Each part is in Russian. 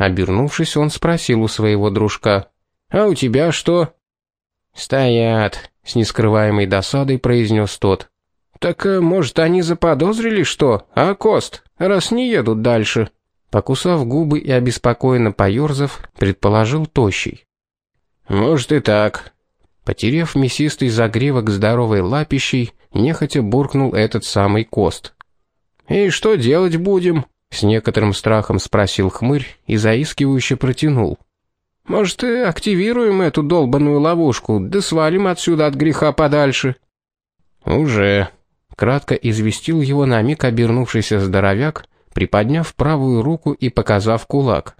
Обернувшись, он спросил у своего дружка. «А у тебя что?» «Стоят», — с нескрываемой досадой произнес тот. «Так, э, может, они заподозрили что, а, Кост, раз не едут дальше?» Покусав губы и обеспокоенно поерзав, предположил Тощий. «Может и так». Потерев мясистый загривок здоровой лапищей, нехотя буркнул этот самый Кост. «И что делать будем?» С некоторым страхом спросил хмырь и заискивающе протянул. «Может, активируем эту долбаную ловушку, да свалим отсюда от греха подальше?» «Уже», — кратко известил его на миг обернувшийся здоровяк, приподняв правую руку и показав кулак.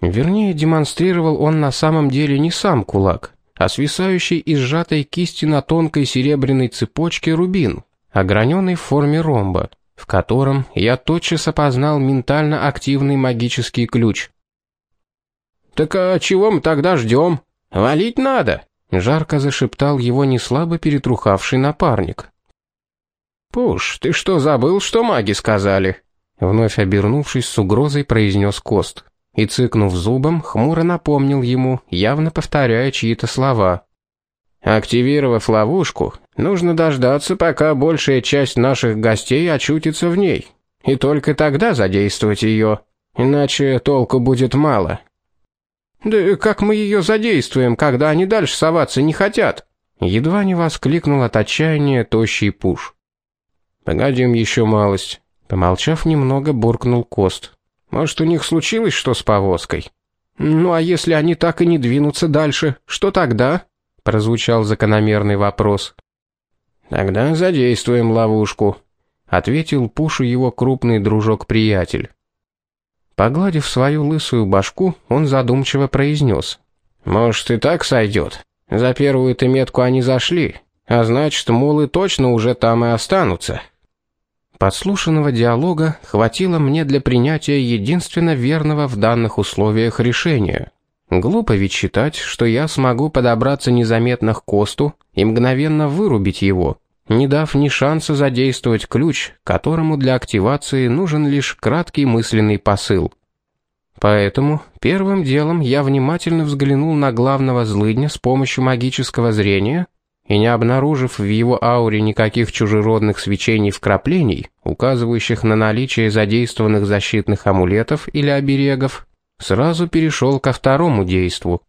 Вернее, демонстрировал он на самом деле не сам кулак, а свисающий из сжатой кисти на тонкой серебряной цепочке рубин, ограненный в форме ромба в котором я тотчас опознал ментально активный магический ключ. «Так а чего мы тогда ждем? Валить надо!» — жарко зашептал его неслабо перетрухавший напарник. «Пуш, ты что, забыл, что маги сказали?» Вновь обернувшись с угрозой, произнес Кост. И, цыкнув зубом, хмуро напомнил ему, явно повторяя чьи-то слова. Активировав ловушку, нужно дождаться, пока большая часть наших гостей очутится в ней, и только тогда задействовать ее, иначе толку будет мало. Да как мы ее задействуем, когда они дальше соваться не хотят? Едва не воскликнул от отчаяния тощий пуш. Погодим еще малость. Помолчав немного, буркнул Кост. Может, у них случилось что с повозкой? Ну а если они так и не двинутся дальше, что тогда? прозвучал закономерный вопрос. Тогда задействуем ловушку, ответил Пушу его крупный дружок-приятель. Погладив свою лысую башку, он задумчиво произнес. «Может, и так сойдет. За первую-то метку они зашли, а значит, мулы точно уже там и останутся». Подслушанного диалога хватило мне для принятия единственно верного в данных условиях решения. Глупо ведь считать, что я смогу подобраться незаметно к Косту и мгновенно вырубить его, не дав ни шанса задействовать ключ, которому для активации нужен лишь краткий мысленный посыл. Поэтому первым делом я внимательно взглянул на главного злыдня с помощью магического зрения и, не обнаружив в его ауре никаких чужеродных свечений-вкраплений, указывающих на наличие задействованных защитных амулетов или оберегов, сразу перешел ко второму действу.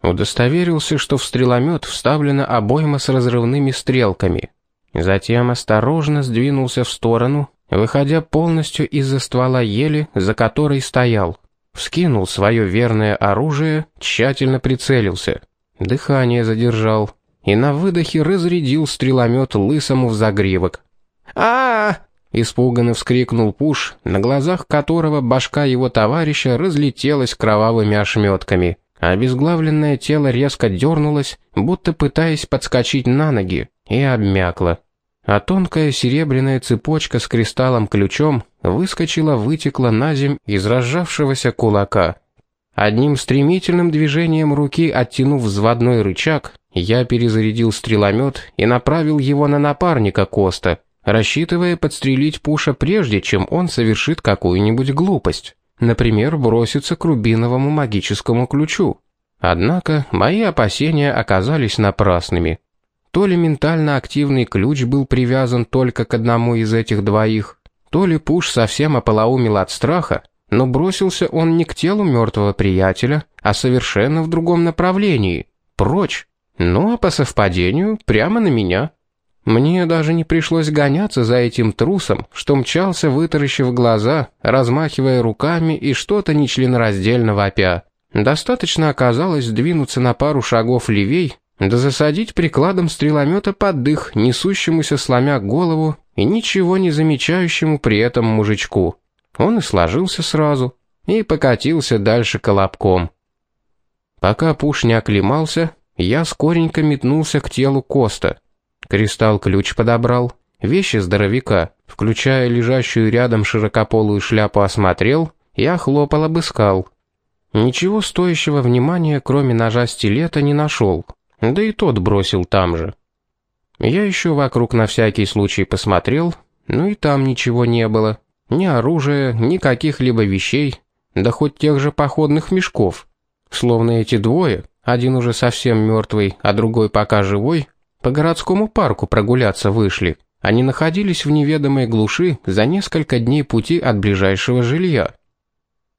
Удостоверился, что в стреломет вставлена обойма с разрывными стрелками. Затем осторожно сдвинулся в сторону, выходя полностью из-за ствола ели, за которой стоял. Вскинул свое верное оружие, тщательно прицелился. Дыхание задержал и на выдохе разрядил стреломет лысому в загривок. а, -а, -а Испуганно вскрикнул Пуш, на глазах которого башка его товарища разлетелась кровавыми ошметками, обезглавленное тело резко дернулось, будто пытаясь подскочить на ноги, и обмякло. А тонкая серебряная цепочка с кристаллом-ключом выскочила-вытекла на земь из разжавшегося кулака. Одним стремительным движением руки, оттянув взводной рычаг, я перезарядил стреломет и направил его на напарника Коста — рассчитывая подстрелить Пуша прежде, чем он совершит какую-нибудь глупость, например, броситься к рубиновому магическому ключу. Однако мои опасения оказались напрасными. То ли ментально активный ключ был привязан только к одному из этих двоих, то ли Пуш совсем ополоумел от страха, но бросился он не к телу мертвого приятеля, а совершенно в другом направлении, прочь, ну а по совпадению прямо на меня. Мне даже не пришлось гоняться за этим трусом, что мчался, вытаращив глаза, размахивая руками и что-то нечленораздельно вопя. Достаточно оказалось двинуться на пару шагов левей, да засадить прикладом стреломета под дых, несущемуся сломя голову и ничего не замечающему при этом мужичку. Он и сложился сразу, и покатился дальше колобком. Пока пуш не оклемался, я скоренько метнулся к телу Коста — Кристалл-ключ подобрал, вещи здоровяка, включая лежащую рядом широкополую шляпу осмотрел, я хлопал обыскал. Ничего стоящего внимания, кроме ножа-стилета, не нашел, да и тот бросил там же. Я еще вокруг на всякий случай посмотрел, но и там ничего не было. Ни оружия, ни каких-либо вещей, да хоть тех же походных мешков. Словно эти двое, один уже совсем мертвый, а другой пока живой, по городскому парку прогуляться вышли. Они находились в неведомой глуши за несколько дней пути от ближайшего жилья.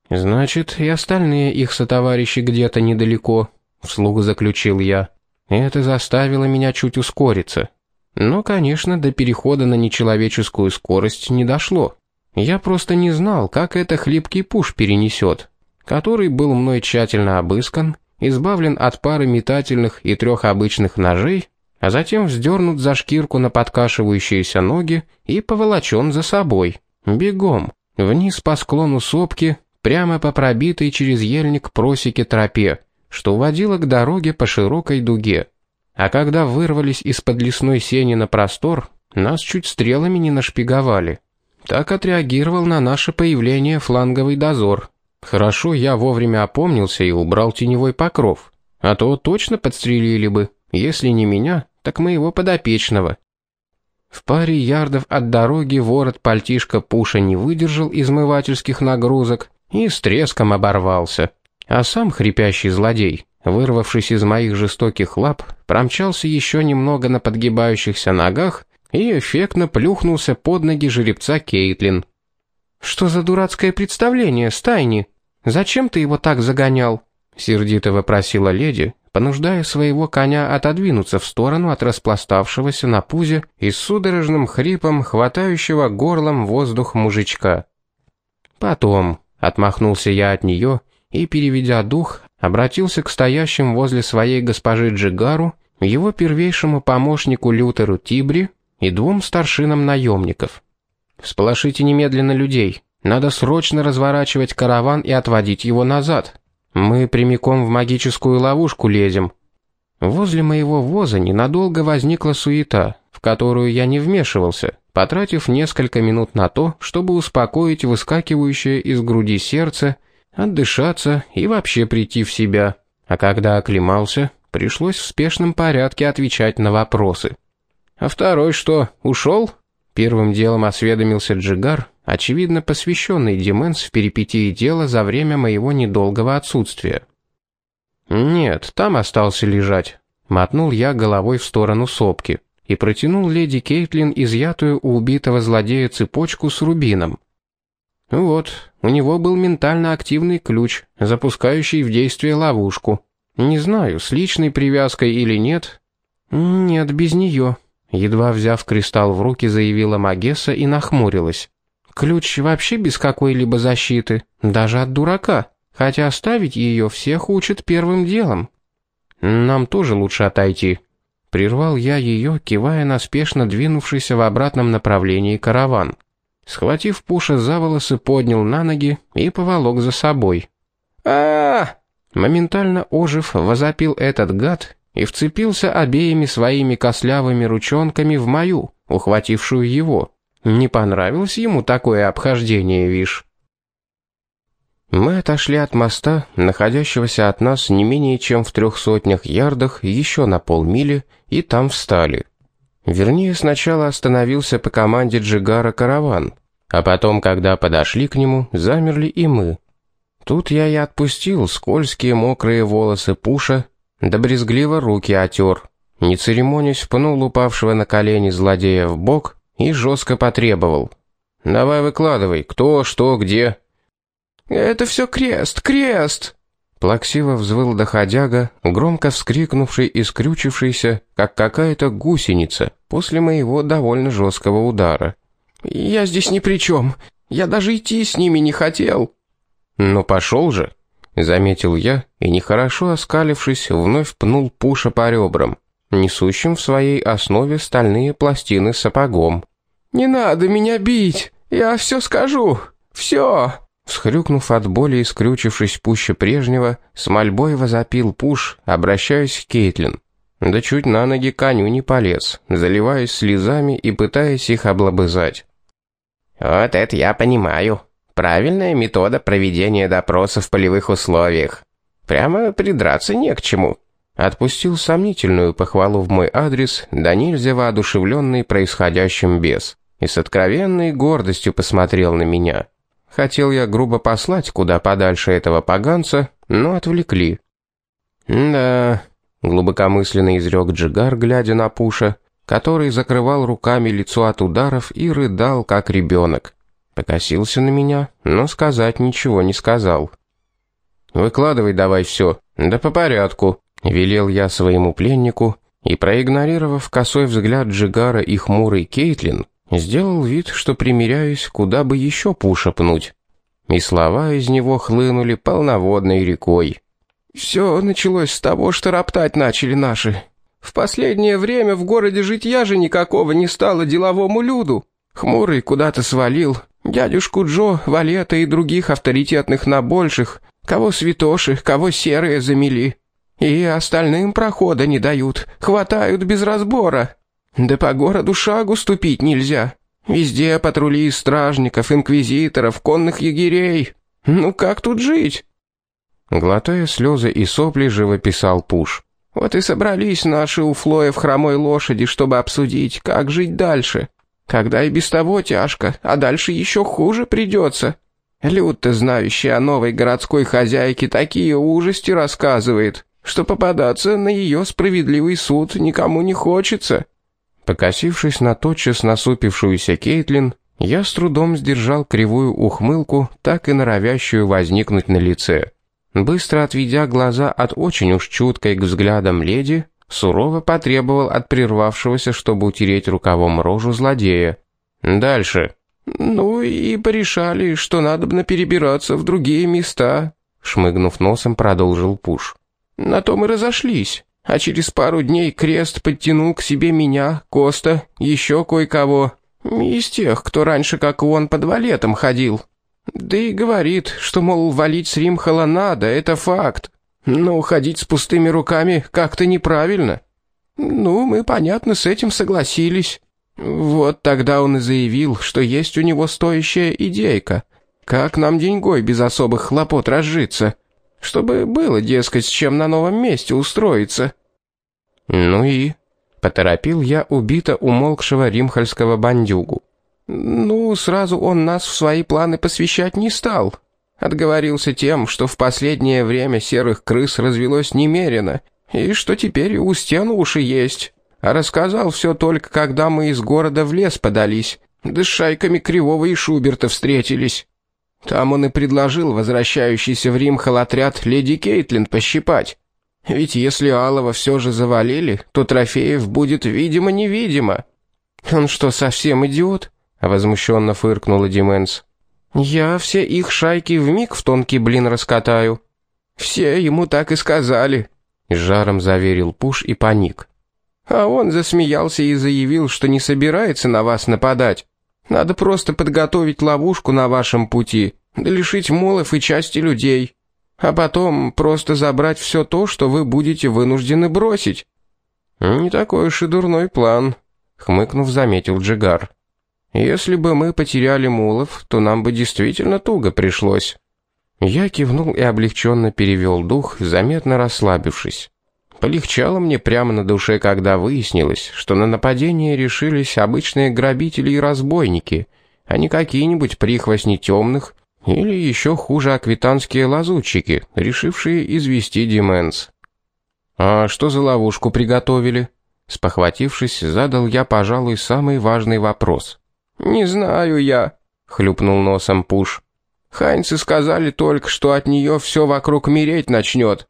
Значит, и остальные их сотоварищи где-то недалеко, вслух заключил я. Это заставило меня чуть ускориться. Но, конечно, до перехода на нечеловеческую скорость не дошло. Я просто не знал, как это хлипкий пуш перенесет, который был мной тщательно обыскан, избавлен от пары метательных и трех обычных ножей, а затем вздернут за шкирку на подкашивающиеся ноги и поволочен за собой. Бегом, вниз по склону сопки, прямо по пробитой через ельник просеке тропе, что уводило к дороге по широкой дуге. А когда вырвались из-под лесной сени на простор, нас чуть стрелами не нашпиговали. Так отреагировал на наше появление фланговый дозор. Хорошо я вовремя опомнился и убрал теневой покров, а то точно подстрелили бы, если не меня, так моего подопечного. В паре ярдов от дороги ворот пальтишка Пуша не выдержал измывательских нагрузок и с треском оборвался. А сам хрипящий злодей, вырвавшись из моих жестоких лап, промчался еще немного на подгибающихся ногах и эффектно плюхнулся под ноги жеребца Кейтлин. «Что за дурацкое представление, Стайни? Зачем ты его так загонял?» Сердито вопросила леди, понуждая своего коня отодвинуться в сторону от распластавшегося на пузе и судорожным хрипом хватающего горлом воздух мужичка. «Потом», — отмахнулся я от нее и, переведя дух, обратился к стоящим возле своей госпожи Джигару, его первейшему помощнику Лютеру Тибри и двум старшинам наемников. «Всполошите немедленно людей. Надо срочно разворачивать караван и отводить его назад. Мы прямиком в магическую ловушку лезем. Возле моего воза ненадолго возникла суета, в которую я не вмешивался, потратив несколько минут на то, чтобы успокоить выскакивающее из груди сердце, отдышаться и вообще прийти в себя. А когда оклемался, пришлось в спешном порядке отвечать на вопросы. «А второй что, ушел?» Первым делом осведомился Джигар, очевидно посвященный Дименс в перипетии дела за время моего недолгого отсутствия. «Нет, там остался лежать», — мотнул я головой в сторону сопки и протянул леди Кейтлин изъятую у убитого злодея цепочку с рубином. Вот, у него был ментально активный ключ, запускающий в действие ловушку. Не знаю, с личной привязкой или нет. Нет, без нее. Едва взяв кристалл в руки, заявила Магесса и нахмурилась. Ключ вообще без какой-либо защиты, даже от дурака, хотя оставить ее всех учат первым делом. Нам тоже лучше отойти. Прервал я ее, кивая на спешно двинувшийся в обратном направлении караван. Схватив Пуша за волосы, поднял на ноги и поволок за собой. а, -а, -а Моментально ожив, возопил этот гад и вцепился обеими своими кослявыми ручонками в мою, ухватившую его. Не понравилось ему такое обхождение, вишь. Мы отошли от моста, находящегося от нас не менее чем в трех сотнях ярдах, еще на полмили, и там встали. Вернее, сначала остановился по команде Джигара караван, а потом, когда подошли к нему, замерли и мы. Тут я и отпустил скользкие мокрые волосы Пуша, да брезгливо руки отер. Не церемонясь, пнул упавшего на колени злодея в бок и жестко потребовал. «Давай выкладывай, кто, что, где». «Это все крест, крест!» Плаксиво взвыл доходяга, громко вскрикнувший и скрючившийся, как какая-то гусеница, после моего довольно жесткого удара. «Я здесь ни при чем. Я даже идти с ними не хотел». «Ну пошел же», — заметил я, и нехорошо оскалившись, вновь пнул пуша по ребрам, несущим в своей основе стальные пластины сапогом. «Не надо меня бить! Я все скажу! Все!» Всхрюкнув от боли и скрючившись пуще прежнего, с мольбой возопил Пуш, обращаясь к Кейтлин. Да чуть на ноги коню не полез, заливаясь слезами и пытаясь их облобызать. «Вот это я понимаю. Правильная метода проведения допроса в полевых условиях. Прямо придраться не к чему». Отпустил сомнительную похвалу в мой адрес, да нельзя воодушевленный происходящим бес и с откровенной гордостью посмотрел на меня. Хотел я грубо послать куда подальше этого поганца, но отвлекли. «Да», — глубокомысленно изрек Джигар, глядя на Пуша, который закрывал руками лицо от ударов и рыдал, как ребенок. Покосился на меня, но сказать ничего не сказал. «Выкладывай давай все, да по порядку», — велел я своему пленнику, и, проигнорировав косой взгляд Джигара и хмурый Кейтлин, сделал вид, что примиряюсь, куда бы еще пуша пнуть. И слова из него хлынули полноводной рекой. «Все началось с того, что роптать начали наши. В последнее время в городе житья же никакого не стало деловому люду. Хмурый куда-то свалил. Дядюшку Джо, Валета и других авторитетных набольших, кого святоши, кого серые замели. И остальным прохода не дают, хватают без разбора. Да по городу шагу ступить нельзя. Везде патрули стражников, инквизиторов, конных егерей. Ну как тут жить?» Глотая слезы и сопли, живописал Пуш. «Вот и собрались наши у Флоя в хромой лошади, чтобы обсудить, как жить дальше. Когда и без того тяжко, а дальше еще хуже придется. Люд-то, знающий о новой городской хозяйке, такие ужасти рассказывает, что попадаться на ее справедливый суд никому не хочется». Покосившись на тотчас насупившуюся Кейтлин, я с трудом сдержал кривую ухмылку, так и норовящую возникнуть на лице. Быстро отведя глаза от очень уж чуткой к взглядам леди, сурово потребовал от прервавшегося, чтобы утереть рукавом рожу злодея. «Дальше». «Ну и порешали, что надобно перебираться в другие места», шмыгнув носом, продолжил Пуш. «На том и разошлись, а через пару дней крест подтянул к себе меня, Коста, еще кое-кого, из тех, кто раньше, как он, под валетом ходил». Да и говорит, что, мол, валить с Римхала надо, это факт. Но уходить с пустыми руками как-то неправильно. Ну, мы, понятно, с этим согласились. Вот тогда он и заявил, что есть у него стоящая идейка. Как нам деньгой без особых хлопот разжиться? Чтобы было, дескать, с чем на новом месте устроиться. Ну и... Поторопил я убито умолкшего римхальского бандюгу. «Ну, сразу он нас в свои планы посвящать не стал. Отговорился тем, что в последнее время серых крыс развелось немерено, и что теперь у стен уши есть. А рассказал все только, когда мы из города в лес подались, да с шайками Кривого и Шуберта встретились. Там он и предложил возвращающийся в Рим холотряд леди Кейтлин пощипать. Ведь если Алова все же завалили, то трофеев будет видимо-невидимо. Он что, совсем идиот?» Возмущенно фыркнула Дименс. «Я все их шайки вмиг в тонкий блин раскатаю». «Все ему так и сказали», — жаром заверил Пуш и паник. «А он засмеялся и заявил, что не собирается на вас нападать. Надо просто подготовить ловушку на вашем пути, да лишить молов и части людей, а потом просто забрать все то, что вы будете вынуждены бросить». «Не такой уж и дурной план», — хмыкнув, заметил Джигар. Если бы мы потеряли мулов, то нам бы действительно туго пришлось». Я кивнул и облегченно перевел дух, заметно расслабившись. Полегчало мне прямо на душе, когда выяснилось, что на нападение решились обычные грабители и разбойники, а не какие-нибудь прихвостни темных или еще хуже аквитанские лазутчики, решившие извести Дименс. «А что за ловушку приготовили?» Спохватившись, задал я, пожалуй, самый важный вопрос. «Не знаю я», — хлюпнул носом Пуш. «Хайнцы сказали только, что от нее все вокруг мереть начнет».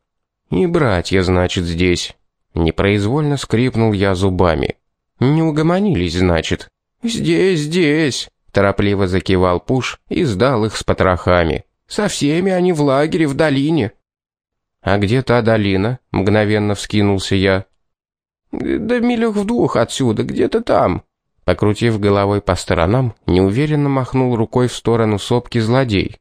«И братья, значит, здесь». Непроизвольно скрипнул я зубами. «Не угомонились, значит». «Здесь, здесь», — торопливо закивал Пуш и сдал их с потрохами. «Со всеми они в лагере в долине». «А где та долина?» — мгновенно вскинулся я. «Да милях в двух отсюда, где-то там», Покрутив головой по сторонам, неуверенно махнул рукой в сторону сопки злодей.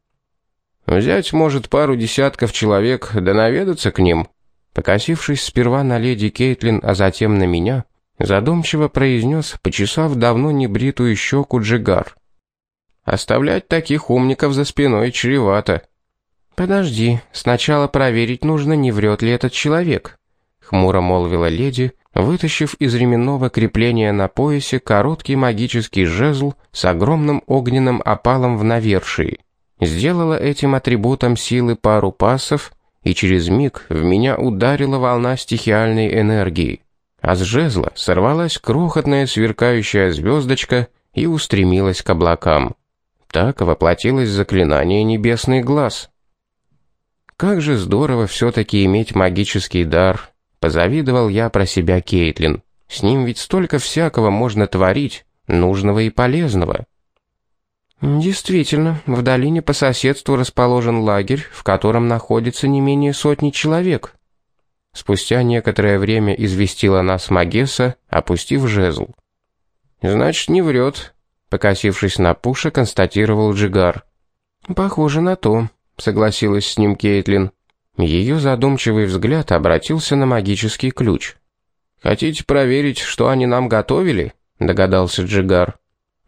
«Взять, может, пару десятков человек, да наведаться к ним». Покосившись сперва на леди Кейтлин, а затем на меня, задумчиво произнес, почесав давно небритую щеку Джигар. «Оставлять таких умников за спиной чревато». «Подожди, сначала проверить нужно, не врет ли этот человек», — хмуро молвила леди, вытащив из ременного крепления на поясе короткий магический жезл с огромным огненным опалом в навершии. сделала этим атрибутом силы пару пассов, и через миг в меня ударила волна стихиальной энергии. А с жезла сорвалась крохотная сверкающая звездочка и устремилась к облакам. Так воплотилось заклинание «Небесный глаз». Как же здорово все-таки иметь магический дар, позавидовал я про себя Кейтлин. С ним ведь столько всякого можно творить, нужного и полезного. Действительно, в долине по соседству расположен лагерь, в котором находится не менее сотни человек. Спустя некоторое время известила нас Магесса, опустив жезл. Значит, не врет, покосившись на Пуша, констатировал Джигар. Похоже на то, согласилась с ним Кейтлин. Ее задумчивый взгляд обратился на магический ключ. Хотите проверить, что они нам готовили? догадался Джигар.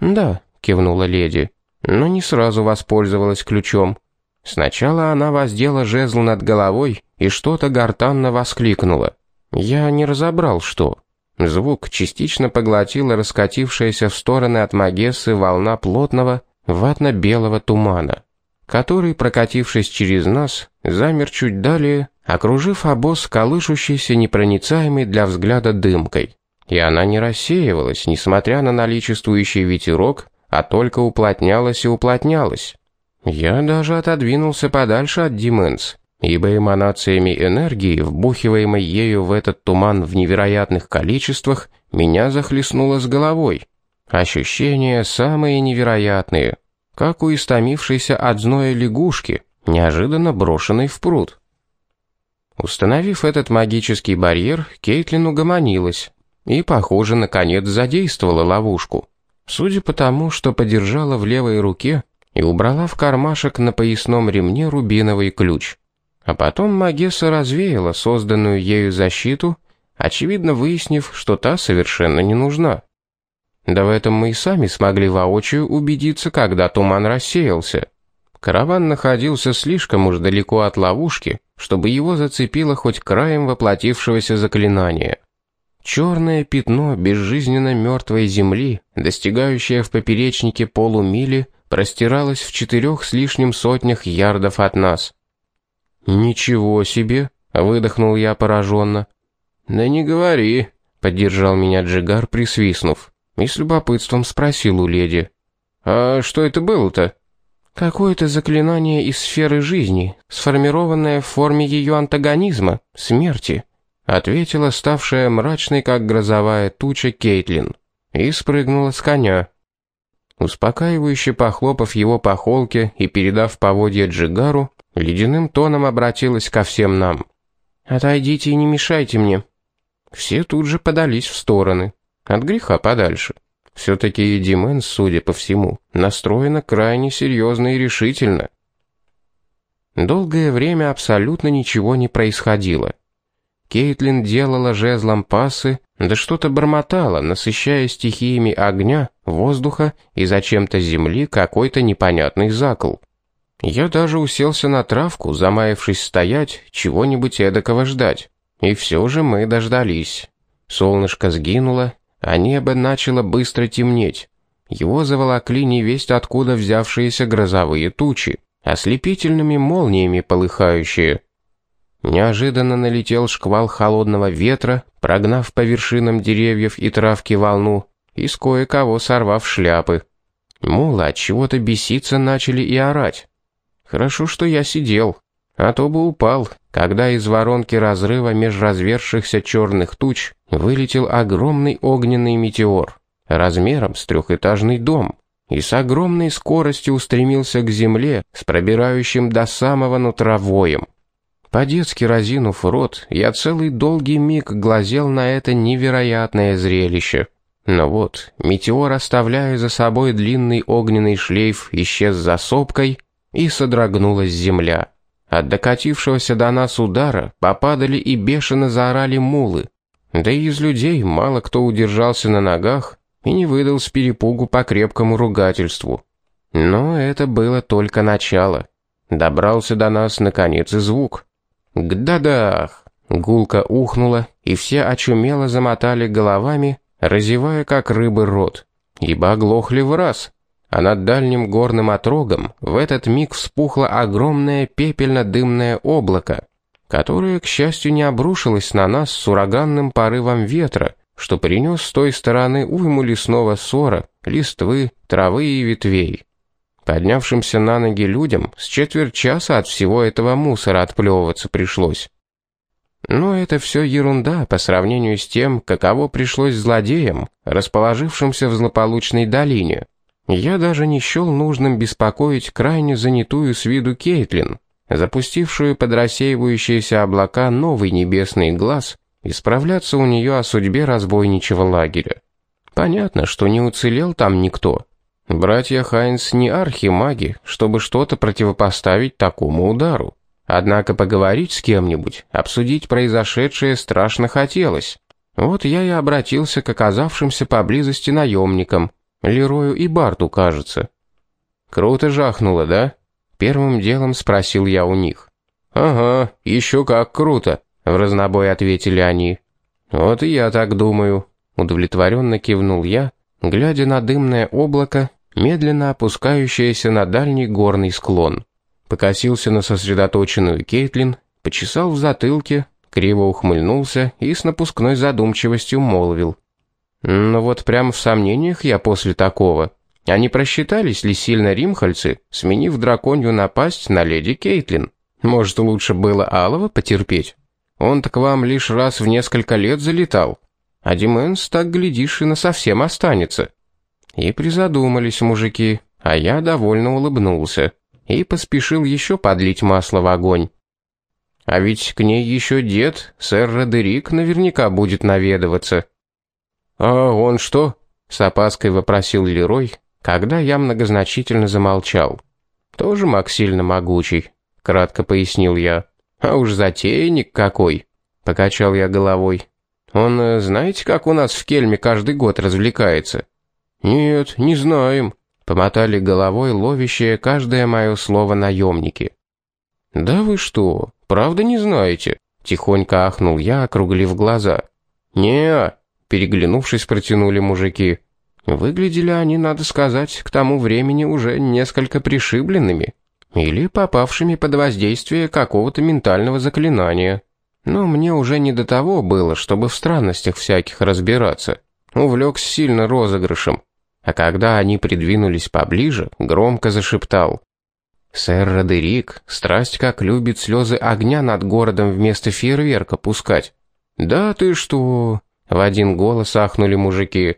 Да, кивнула леди но не сразу воспользовалась ключом. Сначала она воздела жезл над головой и что-то гортанно воскликнула. Я не разобрал, что. Звук частично поглотила раскатившаяся в стороны от Магессы волна плотного, ватно-белого тумана, который, прокатившись через нас, замер чуть далее, окружив обоз колышущейся непроницаемой для взгляда дымкой. И она не рассеивалась, несмотря на наличествующий ветерок, а только уплотнялась и уплотнялась. Я даже отодвинулся подальше от Дименс, ибо эманациями энергии, вбухиваемой ею в этот туман в невероятных количествах, меня захлестнуло с головой. Ощущения самые невероятные, как у истомившейся от зноя лягушки, неожиданно брошенной в пруд. Установив этот магический барьер, Кейтлин угомонилась и, похоже, наконец задействовала ловушку. Судя по тому, что подержала в левой руке и убрала в кармашек на поясном ремне рубиновый ключ. А потом Магесса развеяла созданную ею защиту, очевидно выяснив, что та совершенно не нужна. Да в этом мы и сами смогли воочию убедиться, когда туман рассеялся. Караван находился слишком уж далеко от ловушки, чтобы его зацепило хоть краем воплотившегося заклинания. Черное пятно безжизненно мертвой земли, достигающее в поперечнике полумили, простиралось в четырех с лишним сотнях ярдов от нас. «Ничего себе!» — выдохнул я пораженно. «Да не говори!» — поддержал меня Джигар, присвистнув, и с любопытством спросил у леди. «А что это было-то?» «Какое-то заклинание из сферы жизни, сформированное в форме ее антагонизма, смерти», ответила ставшая мрачной, как грозовая туча, Кейтлин, и спрыгнула с коня. Успокаивающе похлопав его по холке и передав поводья Джигару, ледяным тоном обратилась ко всем нам. «Отойдите и не мешайте мне». Все тут же подались в стороны, от греха подальше. Все-таки Эдимен, судя по всему, настроена крайне серьезно и решительно. Долгое время абсолютно ничего не происходило. Кейтлин делала жезлом пасы, да что-то бормотала, насыщая стихиями огня, воздуха и зачем-то земли какой-то непонятный закл. Я даже уселся на травку, замаявшись стоять, чего-нибудь эдакого ждать. И все же мы дождались. Солнышко сгинуло, а небо начало быстро темнеть. Его заволокли невесть откуда взявшиеся грозовые тучи, ослепительными молниями полыхающие. Неожиданно налетел шквал холодного ветра, прогнав по вершинам деревьев и травки волну, и с кое-кого сорвав шляпы. Мулы от чего-то беситься начали и орать. Хорошо, что я сидел, а то бы упал, когда из воронки разрыва меж развершихся черных туч вылетел огромный огненный метеор, размером с трехэтажный дом, и с огромной скоростью устремился к земле с пробирающим до самого нутра воем. По-детски разинув рот, я целый долгий миг глазел на это невероятное зрелище. Но вот, метеор, оставляя за собой длинный огненный шлейф, исчез за сопкой, и содрогнулась земля. От докатившегося до нас удара попадали и бешено заорали мулы. Да и из людей мало кто удержался на ногах и не выдал с перепугу по крепкому ругательству. Но это было только начало. Добрался до нас, наконец, и звук. Гдадах! Гулко ухнула, и все очумело замотали головами, разевая как рыбы рот. Ибо оглохли в раз. А над дальним горным отрогом в этот миг вспухло огромное пепельно-дымное облако, которое, к счастью, не обрушилось на нас с ураганным порывом ветра, что принес с той стороны уйму лесного сора, листвы, травы и ветвей. Поднявшимся на ноги людям с четверть часа от всего этого мусора отплевываться пришлось. Но это все ерунда по сравнению с тем, каково пришлось злодеям, расположившимся в злополучной долине. Я даже не счел нужным беспокоить крайне занятую с виду Кейтлин, запустившую под рассеивающиеся облака новый небесный глаз, и справляться у нее о судьбе разбойничего лагеря. Понятно, что не уцелел там никто. Братья Хайнс не архимаги, чтобы что-то противопоставить такому удару. Однако поговорить с кем-нибудь, обсудить произошедшее страшно хотелось. Вот я и обратился к оказавшимся поблизости наемникам, Лерою и Барту, кажется. «Круто жахнуло, да?» Первым делом спросил я у них. «Ага, еще как круто», — в разнобой ответили они. «Вот и я так думаю», — удовлетворенно кивнул я, глядя на дымное облако, медленно опускающееся на дальний горный склон покосился на сосредоточенную Кейтлин, почесал в затылке, криво ухмыльнулся и с напускной задумчивостью молвил. «Ну вот прямо в сомнениях я после такого. А не просчитались ли сильно римхальцы, сменив драконью напасть на леди Кейтлин? Может, лучше было Алова потерпеть? Он-то к вам лишь раз в несколько лет залетал. А Дименс, так глядишь, и насовсем останется». И призадумались мужики, а я довольно улыбнулся и поспешил еще подлить масло в огонь. А ведь к ней еще дед, сэр Родерик, наверняка будет наведываться. «А он что?» — с опаской вопросил Лерой, когда я многозначительно замолчал. «Тоже маг сильно могучий», — кратко пояснил я. «А уж затейник какой!» — покачал я головой. «Он, э, знаете, как у нас в Кельме каждый год развлекается?» «Нет, не знаем», Помотали головой ловящие каждое мое слово наемники. «Да вы что, правда не знаете?» Тихонько ахнул я, округлив глаза. не переглянувшись, протянули мужики. Выглядели они, надо сказать, к тому времени уже несколько пришибленными или попавшими под воздействие какого-то ментального заклинания. Но мне уже не до того было, чтобы в странностях всяких разбираться. Увлекся сильно розыгрышем а когда они придвинулись поближе, громко зашептал. «Сэр Родерик, страсть как любит слезы огня над городом вместо фейерверка пускать». «Да ты что?» — в один голос ахнули мужики.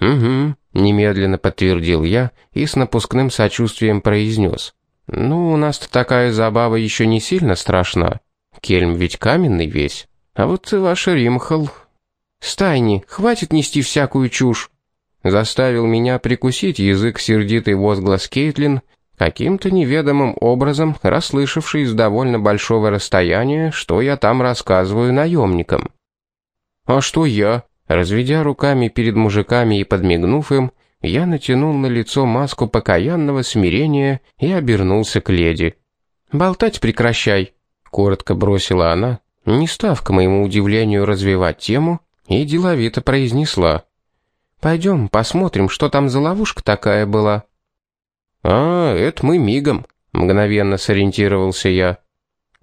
«Угу», — немедленно подтвердил я и с напускным сочувствием произнес. «Ну, у нас-то такая забава еще не сильно страшна. Кельм ведь каменный весь. А вот ваш Римхал...» «Стайни, хватит нести всякую чушь!» заставил меня прикусить язык сердитый возглас Кейтлин, каким-то неведомым образом расслышавший с довольно большого расстояния, что я там рассказываю наемникам. «А что я?» Разведя руками перед мужиками и подмигнув им, я натянул на лицо маску покаянного смирения и обернулся к леди. «Болтать прекращай», — коротко бросила она, не став, к моему удивлению, развивать тему, и деловито произнесла. Пойдем, посмотрим, что там за ловушка такая была». «А, это мы мигом», — мгновенно сориентировался я.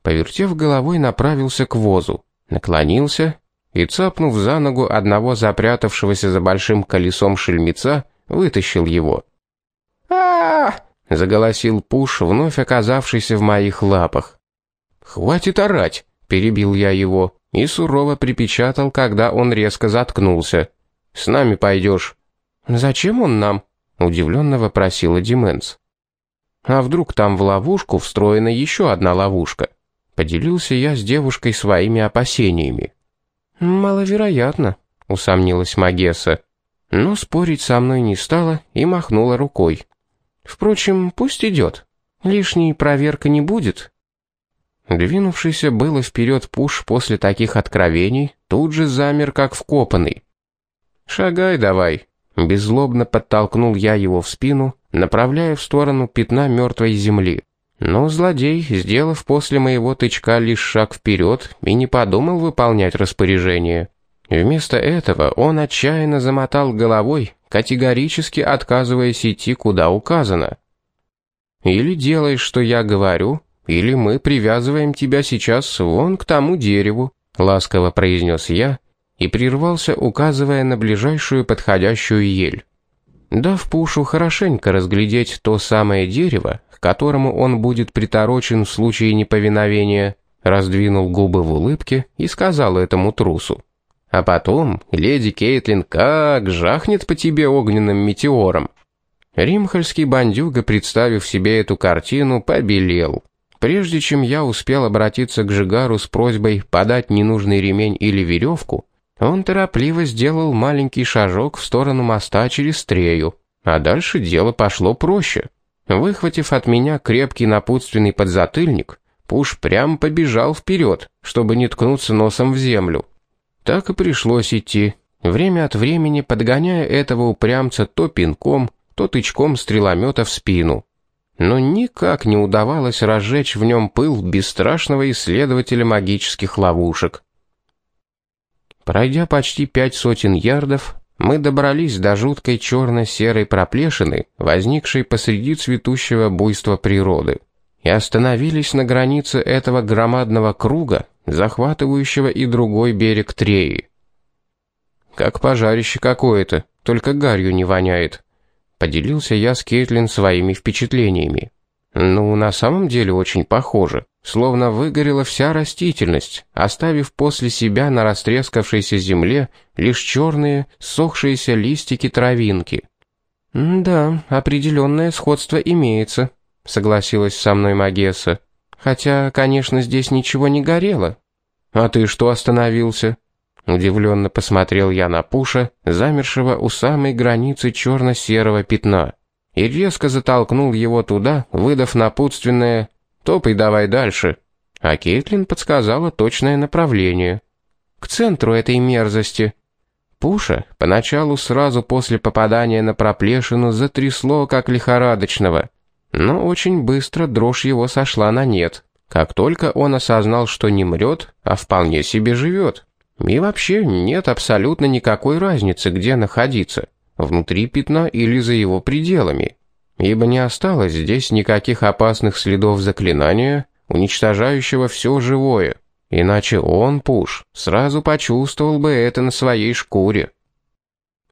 Повертев головой, направился к возу, наклонился и, цапнув за ногу одного запрятавшегося за большим колесом шельмеца, вытащил его. а, заголосил Пуш, вновь оказавшийся в моих лапах. «Хватит орать!» — перебил я его и сурово припечатал, когда он резко заткнулся. С нами пойдешь». «Зачем он нам?» — удивленно вопросила Дименс. «А вдруг там в ловушку встроена еще одна ловушка?» Поделился я с девушкой своими опасениями. «Маловероятно», — усомнилась Магесса. Но спорить со мной не стала и махнула рукой. «Впрочем, пусть идет. Лишней проверка не будет». Двинувшийся было вперед Пуш после таких откровений тут же замер как вкопанный. «Шагай давай», — беззлобно подтолкнул я его в спину, направляя в сторону пятна мертвой земли. Но злодей, сделав после моего тычка лишь шаг вперед, и не подумал выполнять распоряжение. Вместо этого он отчаянно замотал головой, категорически отказываясь идти куда указано. Или делаешь, что я говорю, или мы привязываем тебя сейчас вон к тому дереву, ласково произнес я и прервался, указывая на ближайшую подходящую ель. Дав Пушу хорошенько разглядеть то самое дерево, которому он будет приторочен в случае неповиновения, раздвинул губы в улыбке и сказал этому трусу. А потом леди Кейтлин как жахнет по тебе огненным метеором. Римхальский бандюга, представив себе эту картину, побелел. Прежде чем я успел обратиться к Жигару с просьбой подать ненужный ремень или веревку, он торопливо сделал маленький шажок в сторону моста через Трею, а дальше дело пошло проще. Выхватив от меня крепкий напутственный подзатыльник, Пуш прям побежал вперед, чтобы не ткнуться носом в землю. Так и пришлось идти, время от времени подгоняя этого упрямца то пинком, то тычком стреломета в спину. Но никак не удавалось разжечь в нем пыл бесстрашного исследователя магических ловушек. Пройдя почти пять сотен ярдов, мы добрались до жуткой черно-серой проплешины, возникшей посреди цветущего буйства природы и остановились на границе этого громадного круга, захватывающего и другой берег Треи. «Как пожарище какое-то, только гарью не воняет», — поделился я с Кейтлин своими впечатлениями. «Ну, на самом деле очень похоже, словно выгорела вся растительность, оставив после себя на растрескавшейся земле лишь черные, сохшиеся листики травинки». «Да, определенное сходство имеется», — согласилась со мной Магесса. «Хотя, конечно, здесь ничего не горело». «А ты что остановился?» Удивленно посмотрел я на Пуша, замершего у самой границы черно-серого пятна, и резко затолкнул его туда, выдав напутственное «Топай давай дальше». А Кейтлин подсказала точное направление. «К центру этой мерзости». Пуша поначалу сразу после попадания на проплешину затрясло, как лихорадочного — но очень быстро дрожь его сошла на нет, как только он осознал, что не мрет, а вполне себе живет. И вообще нет абсолютно никакой разницы, где находиться, внутри пятна или за его пределами, ибо не осталось здесь никаких опасных следов заклинания, уничтожающего все живое, иначе он, Пуш, сразу почувствовал бы это на своей шкуре.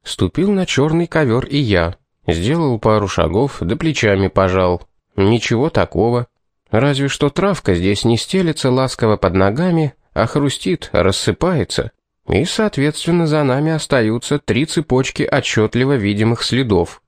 Ступил на черный ковер и я, Сделал пару шагов, да плечами пожал. Ничего такого. Разве что травка здесь не стелется ласково под ногами, а хрустит, рассыпается. И, соответственно, за нами остаются три цепочки отчетливо видимых следов.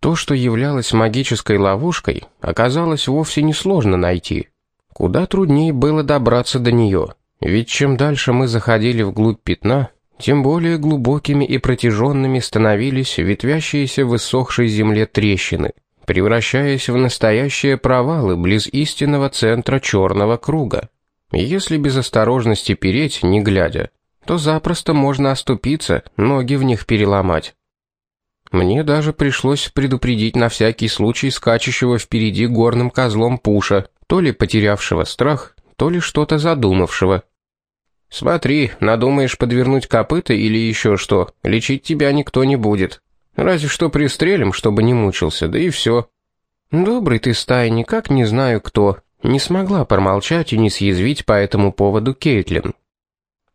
То, что являлось магической ловушкой, оказалось вовсе несложно найти. Куда труднее было добраться до нее, ведь чем дальше мы заходили вглубь пятна, тем более глубокими и протяженными становились ветвящиеся в иссохшей земле трещины, превращаясь в настоящие провалы близ истинного центра черного круга. Если без осторожности переть, не глядя, то запросто можно оступиться, ноги в них переломать. Мне даже пришлось предупредить на всякий случай скачущего впереди горным козлом Пуша, то ли потерявшего страх, то ли что-то задумавшего. «Смотри, надумаешь подвернуть копыта или еще что, лечить тебя никто не будет. Разве что пристрелим, чтобы не мучился, да и все». «Добрый ты, стая, никак не знаю кто». Не смогла промолчать и не съязвить по этому поводу Кейтлин.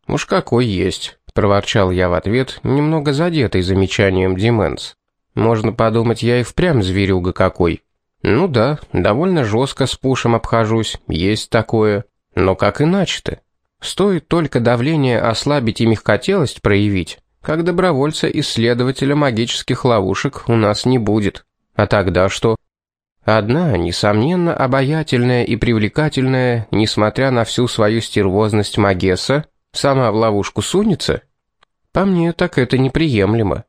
«Уж какой есть», — проворчал я в ответ, немного задетый замечанием Дименс. «Можно подумать, я и впрямь зверюга какой». «Ну да, довольно жестко с пушем обхожусь, есть такое. Но как иначе-то?» Стоит только давление ослабить и мягкотелость проявить, как добровольца-исследователя магических ловушек у нас не будет. А тогда что? Одна, несомненно, обаятельная и привлекательная, несмотря на всю свою стервозность Магесса, сама в ловушку сунется? По мне, так это неприемлемо.